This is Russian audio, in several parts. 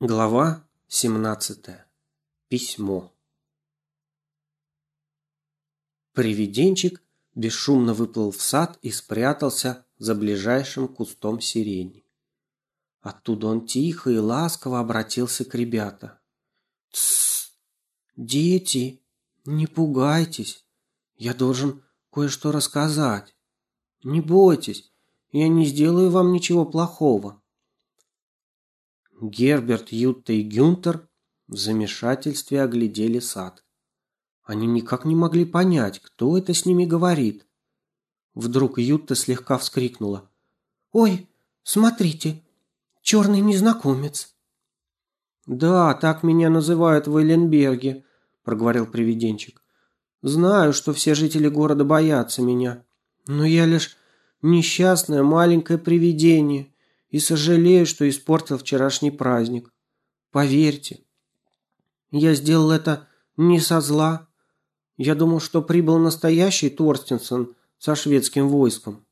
Глава 17. Письмо. Привиденчик бесшумно выплыл в сад и спрятался за ближайшим кустом сирени. Оттуда он тихо и ласково обратился к ребята. «Тссс! Дети, не пугайтесь. Я должен кое-что рассказать. Не бойтесь, я не сделаю вам ничего плохого». Герберт, Ютта и Гюнтер в замешательстве оглядели сад. Они никак не могли понять, кто это с ними говорит. Вдруг Ютта слегка вскрикнула. «Ой, смотрите, черный незнакомец!» «Да, так меня называют в Эйленберге», – проговорил привиденчик. «Знаю, что все жители города боятся меня, но я лишь несчастное маленькое привидение и сожалею, что испортил вчерашний праздник. Поверьте, я сделал это не со зла. Я думал, что прибыл настоящий Торстенсон со шведским войском.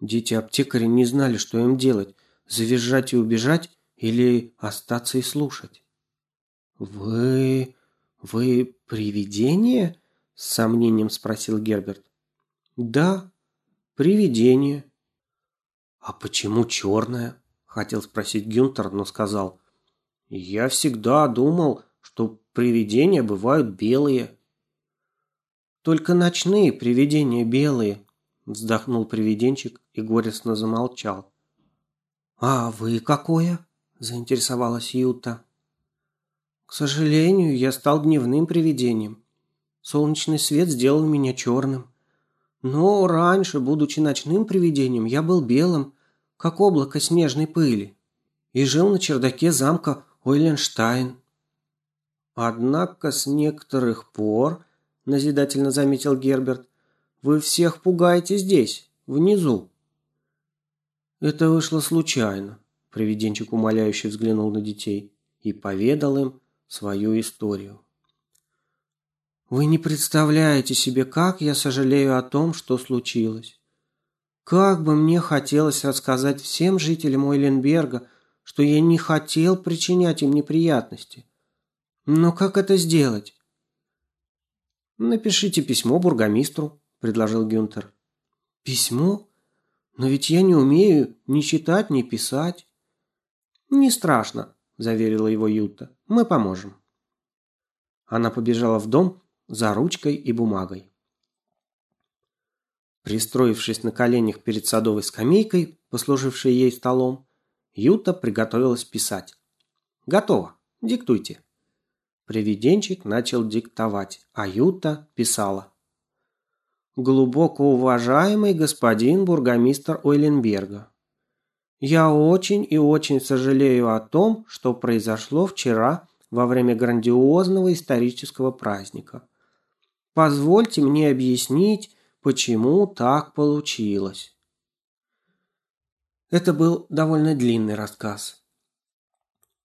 Дети аптекари не знали, что им делать: завизжать и убежать или остаться и слушать. Вы вы привидение? с сомнением спросил Герберт. Да, привидение. «А почему черная?» – хотел спросить Гюнтер, но сказал. «Я всегда думал, что привидения бывают белые». «Только ночные привидения белые», – вздохнул привиденчик и горестно замолчал. «А вы какое?» – заинтересовалась Юта. «К сожалению, я стал дневным привидением. Солнечный свет сделал меня черным. Но раньше, будучи ночным привидением, я был белым, как облако снежной пыли, и жил на чердаке замка Ойленштайн. Однако с некоторых пор, назидательно заметил Герберт, вы всех пугаете здесь, внизу. Это вышло случайно, привиденчик умоляюще взглянул на детей и поведал им свою историю. Вы не представляете себе, как я сожалею о том, что случилось. Как бы мне хотелось рассказать всем жителям Ойленберга, что я не хотел причинять им неприятности. Но как это сделать? Напишите письмо бургомистру, предложил Гюнтер. Письмо? Но ведь я не умею ни читать, ни писать. Не страшно, заверила его Юта. Мы поможем. Она побежала в дом за ручкой и бумагой. Пристроившись на коленях перед садовой скамейкой, послужившей ей столом, Юта приготовилась писать. «Готово. Диктуйте». Привиденчик начал диктовать, а Юта писала. «Глубоко уважаемый господин бургомистр Ойленберга, я очень и очень сожалею о том, что произошло вчера во время грандиозного исторического праздника. Позвольте мне объяснить, почему так получилось. Это был довольно длинный рассказ.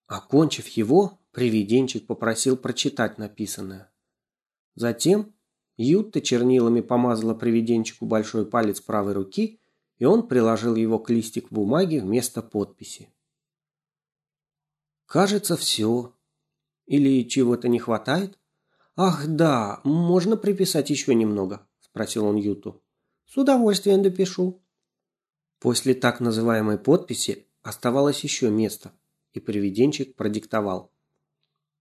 Окончив его, привиденчик попросил прочитать написанное. Затем Ютта чернилами помазала привиденчику большой палец правой руки, и он приложил его к листику бумаги вместо подписи. Кажется, все. Или чего-то не хватает? Ах, да, можно приписать еще немного спросил он Юту. С удовольствием допишу. После так называемой подписи оставалось еще место, и привиденчик продиктовал.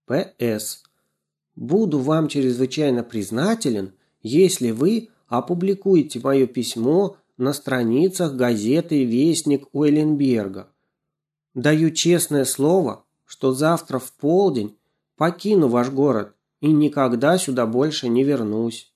П.С. Буду вам чрезвычайно признателен, если вы опубликуете мое письмо на страницах газеты Вестник Уэленберга. Даю честное слово, что завтра в полдень покину ваш город и никогда сюда больше не вернусь.